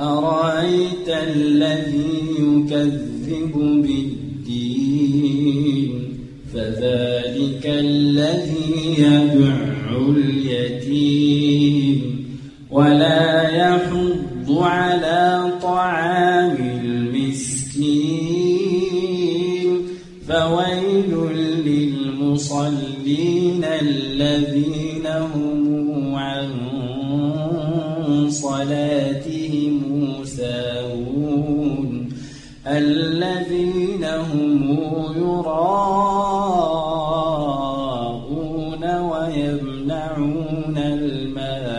أرأيت الذي يكذب بالدين؟ فذلك الذي يدع اليتيم. ولا يحض على طعام المسكين. فويل للمصلين الذين هم صلاتهم ساهون الذين هم يراءون ويمنعون الماء.